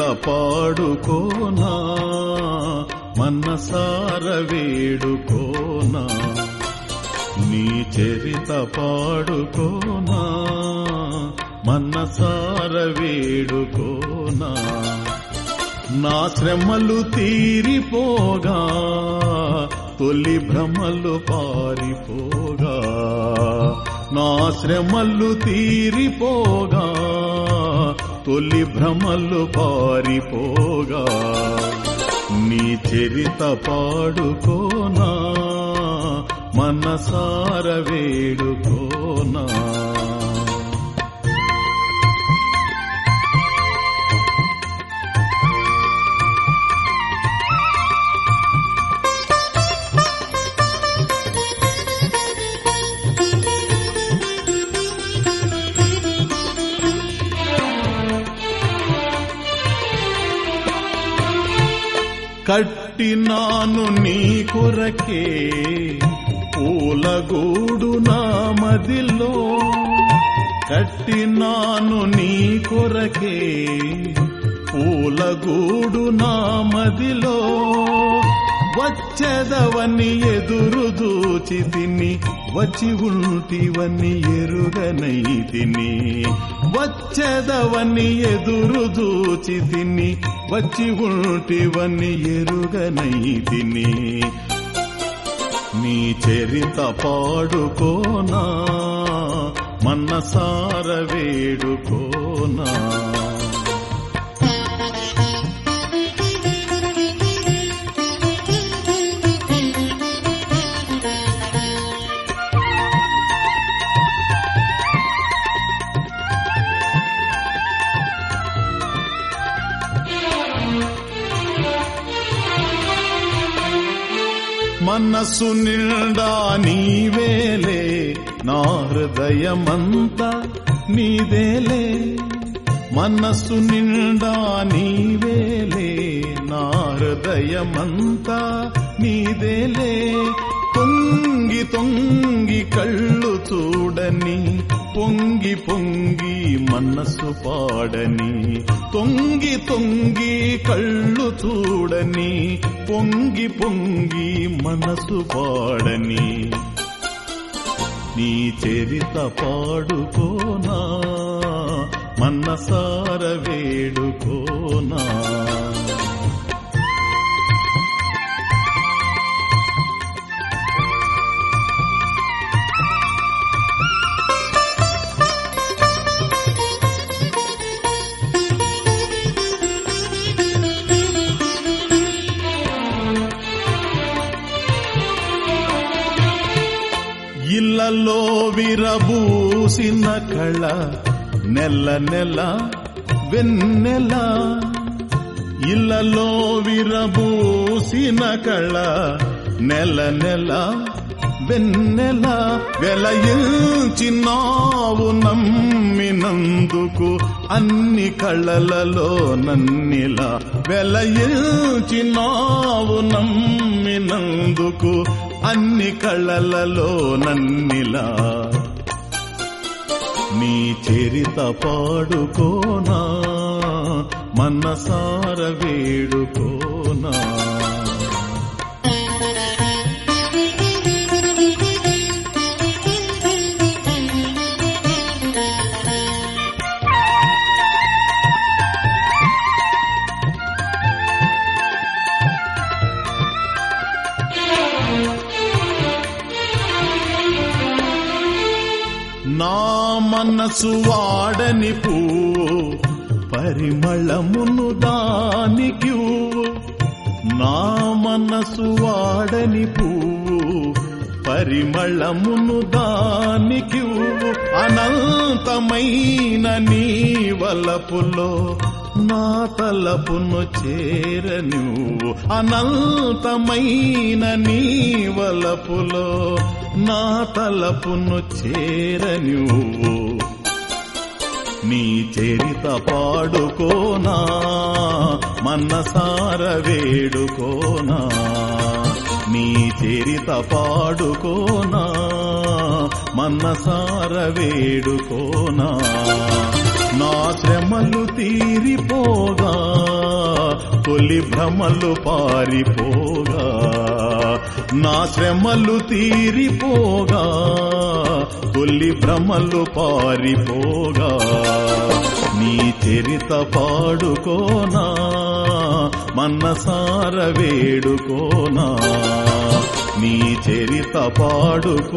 పాడుకోనా మనసార వేడుకోనా నీ చరిత పాడుకోనా మనసార వేడుకోనా. నా శ్రమలు తీరిపోగా తొలి భ్రమలు పారిపోగా నా శ్రమలు తీరిపోగా తొలి భ్రమలు పారిపోగా నీ చరిత పాడుకోనా మనసార వేడుకోనా. కట్టినాను నీ కొరకే. పూలగూడు నా మదిలో కట్టినాను నీ కొరకే. పూలగూడు నా మదిలో వచ్చేదవని ఎదురుదు దూచి తిని వచ్చి ఉంటివని ఎరుగనై తిని. వచ్చెదవని ఎదురు దూచి తిని వచ్చి ఉంటివని ఎరుగనై తిని. నీ చరిత పాడుకోనా మన్నసార వేడుకోనా. మనసు నిండా నీవేలే నా హృదయమంతా నీదేలే. మనసు నిండా నీవేలే నా హృదయమంతా నీదేలే. తొంగి తొంగి కళ్ళు చూడని పొంగి పొంగి మనసు పాడని తొంగి తొంగి కళ్ళు చూడని పొంగి పొంగి మనసు పాడని. నీ చరిత పాడుకోనా మనసార వేడుకోనా. ఇళ్ళలో విరబూసిన కళ నెల నెల వెన్నెల. ఇళ్ళలో విరబూసిన కళ నెల నెల వెన్నెల. వెలయించినావు నమ్మినందుకు అన్ని కళలలో నన్నిలా. వెలయించినావు నమ్మినందుకు అన్ని కళ్ళలలో నన్నిలా. నీ చరిత పాడుకోనా మన్నసార వేడుకోనా. మనసు వాడని పువ్వు పరిమళమును దానికి నా మనసు వాడని పువ్వు పరిమళమును దానికి అనంతమైన నీ వలపులో నా తలపును చేర నువ్వు అనంతమైన నీ వలపులో నా తలపును చేర నువ్వు నీ చరిత పాడుకోనా మన్నసార వేడుకోనా. నీ చరిత పాడుకోనా మన్నసార వేడుకోనా. నా శ్రమలు తీరిపోగా తొలి భ్రమలు పారిపోగా. నా శ్రమలు తీరిపోగా తొలి భ్రమలు పారిపోగా. నీ చరిత పాడుకోనా మన్నసార వేడుకోనా. నీ చరిత పాడుకోనా.